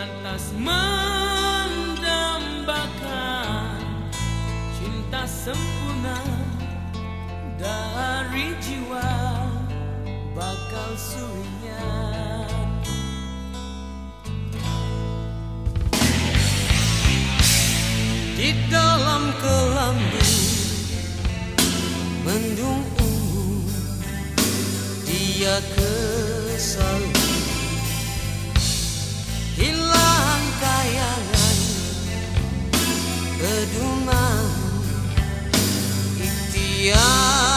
lantas mendambakan cinta sempurna dari jiwa bakal surinya. Di dalam kelambu Mendung ungu Dia kesal Peduman Ikhtiarkan